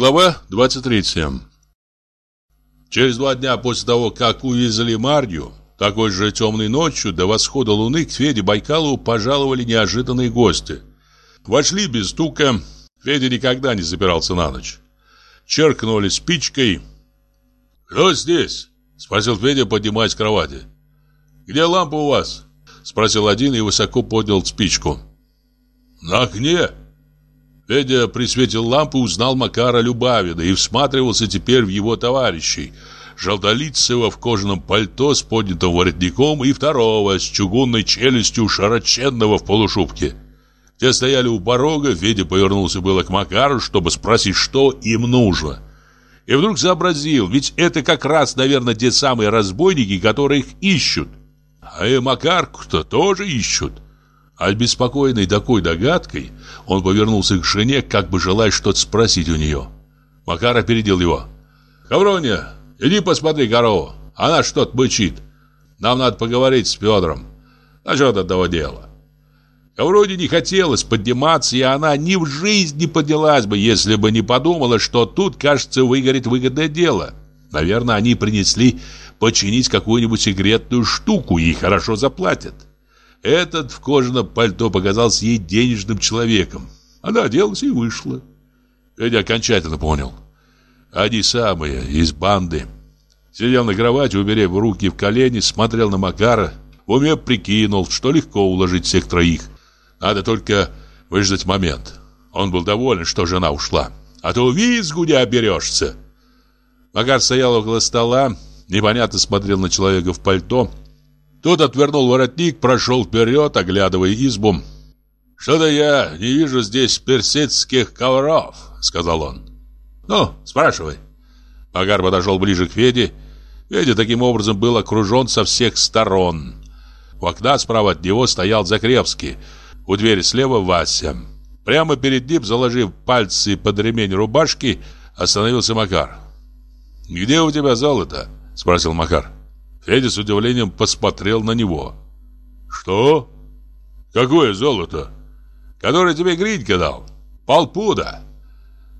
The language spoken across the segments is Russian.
Глава 23 Через два дня после того, как увезли Марью, такой же темной ночью до восхода луны к Феде Байкалову пожаловали неожиданные гости. Вошли без стука, Федя никогда не запирался на ночь. Черкнули спичкой. «Кто здесь?» — спросил Федя, поднимаясь с кровати. «Где лампа у вас?» — спросил один и высоко поднял спичку. «На окне!» Федя при свете лампы узнал Макара Любавина и всматривался теперь в его товарищей. Желтолицего в кожаном пальто с поднятым воротником и второго с чугунной челюстью широченного в полушубке. Те стояли у порога, Федя повернулся было к Макару, чтобы спросить, что им нужно. И вдруг сообразил, ведь это как раз, наверное, те самые разбойники, которые их ищут. А и Макарку-то тоже ищут. Обеспокоенный такой догадкой, он повернулся к жене, как бы желая что-то спросить у нее. Макар опередил его. «Хавроня, иди посмотри корову. Она что-то бычит. Нам надо поговорить с Федором. Насчет этого дела». Вроде не хотелось подниматься, и она ни в жизнь не поднялась бы, если бы не подумала, что тут, кажется, выгорит выгодное дело. Наверное, они принесли починить какую-нибудь секретную штуку и хорошо заплатят. Этот в кожаном пальто показался ей денежным человеком. Она оделась и вышла. Федя окончательно понял. Они самые, из банды. Сидел на кровати, уберев руки в колени, смотрел на Макара. В уме прикинул, что легко уложить всех троих. Надо только выждать момент. Он был доволен, что жена ушла. А то визгу не оберешься. Макар стоял около стола, непонятно смотрел на человека в пальто, тот отвернул воротник, прошел вперед, оглядывая избу. «Что-то я не вижу здесь персидских ковров», — сказал он. «Ну, спрашивай». Магар подошел ближе к Феде. Федя таким образом был окружен со всех сторон. У окна справа от него стоял Закревский, у двери слева Вася. Прямо перед ним, заложив пальцы под ремень рубашки, остановился Макар. «Где у тебя золото?» — спросил Макар. Федя с удивлением посмотрел на него. «Что? Какое золото? Которое тебе Гринька дал? Полпуда!»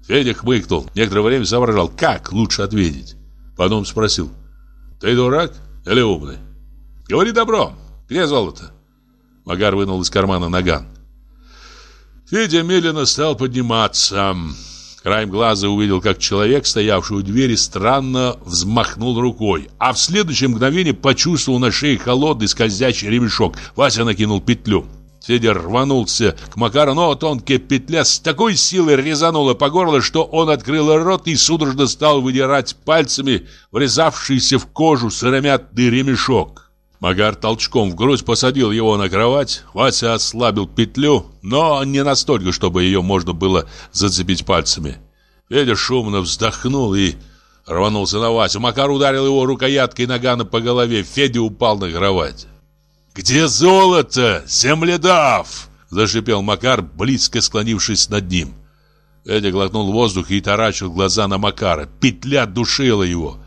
Федя хмыкнул, некоторое время соображал, как лучше ответить. Потом спросил, «Ты дурак или умный?» «Говори добро, где золото?» Магар вынул из кармана наган. Федя медленно стал подниматься. Краем глаза увидел, как человек, стоявший у двери, странно взмахнул рукой, а в следующее мгновение почувствовал на шее холодный скользящий ремешок. Вася накинул петлю. Федя рванулся к Макару, но тонкая петля с такой силой резанула по горлу, что он открыл рот и судорожно стал выдирать пальцами врезавшийся в кожу сыромятный ремешок. Магар толчком в грудь посадил его на кровать. Вася ослабил петлю, но не настолько, чтобы ее можно было зацепить пальцами. Федя шумно вздохнул и рванулся на Васю. Макар ударил его рукояткой нагана по голове. Федя упал на кровать. «Где золото, земледав?» Зашипел Макар, близко склонившись над ним. Федя глотнул воздух и таращил глаза на Макара. Петля душила его.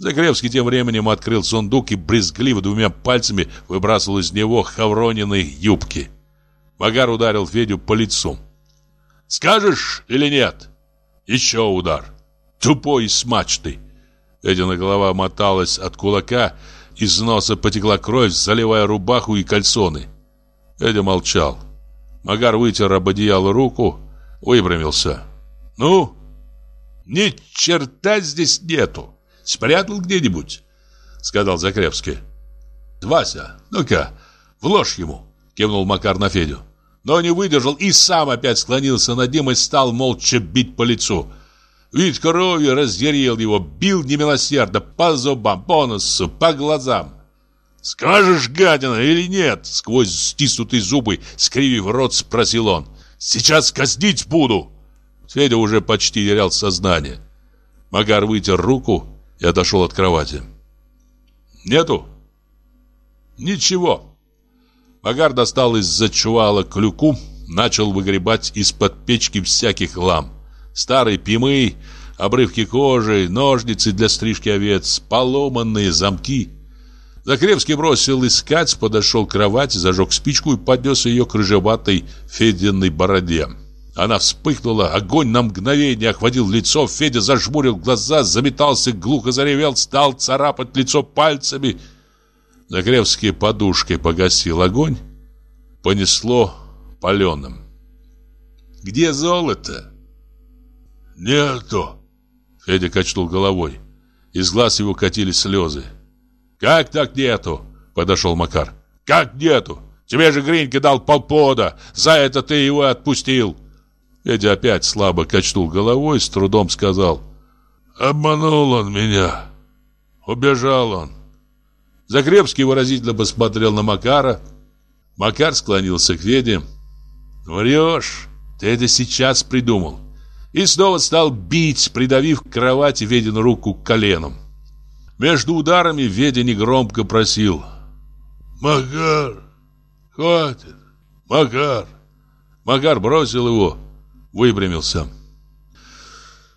Загребский тем временем открыл сундук и брезгливо двумя пальцами выбрасывал из него хавронины юбки. Магар ударил Федю по лицу. «Скажешь или нет?» Еще удар. Тупой и смачный. Федина голова моталась от кулака, из носа потекла кровь, заливая рубаху и кальсоны. Федя молчал. Магар вытер об одеяло руку, выпрямился. «Ну, ни черта здесь нету!» Спрятал где-нибудь?» Сказал Закревский. «Вася, ну-ка, вложь ему!» Кивнул Макар на Федю. Но не выдержал и сам опять склонился над ним и стал молча бить по лицу. Вид крови разъярил его, бил немилосердно по зубам, по носу, по глазам. «Скажешь, гадина, или нет?» Сквозь стиснутые зубы, скривив рот, спросил он. «Сейчас казнить буду!» Федя уже почти терял сознание. Макар вытер руку и отошел от кровати. «Нету?» «Ничего». Магар достал из-за чувала клюку, начал выгребать из-под печки всяких лам. Старые пимы, обрывки кожи, ножницы для стрижки овец, поломанные замки. Закревский бросил искать, подошел к кровати, зажег спичку и поднес ее к рыжеватой Фединой бороде. Она вспыхнула, огонь на мгновение охватил лицо, Федя зажмурил глаза, заметался, глухо заревел, стал царапать лицо пальцами. Загревский подушкой погасил огонь, понесло паленым. «Где золото?» «Нету!» Федя качнул головой. Из глаз его катились слезы. «Как так нету?» Подошел Макар. «Как нету? Тебе же Гринька дал полпода. За это ты его отпустил!» Федя опять слабо качнул головой, с трудом сказал. «Обманул он меня. Убежал он». Загребский выразительно посмотрел на Макара. Макар склонился к Феде. «Врешь, ты это сейчас придумал». И снова стал бить, придавив к кровати Ведину руку коленом. Между ударами Ведя негромко просил. «Макар, хватит, Макар!» Макар бросил его, выпрямился.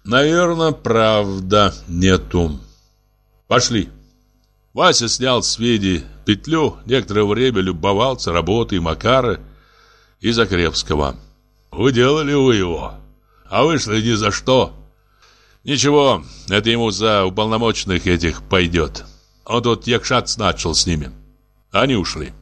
Наверное, правда нету. Пошли. Вася снял с Веди петлю, некоторое время любовался работой Макара и Закрепского. «Уделали вы его, а вышли ни за что». «Ничего, это ему за уполномоченных этих пойдет. Он тут якшаться начал с ними». Они ушли.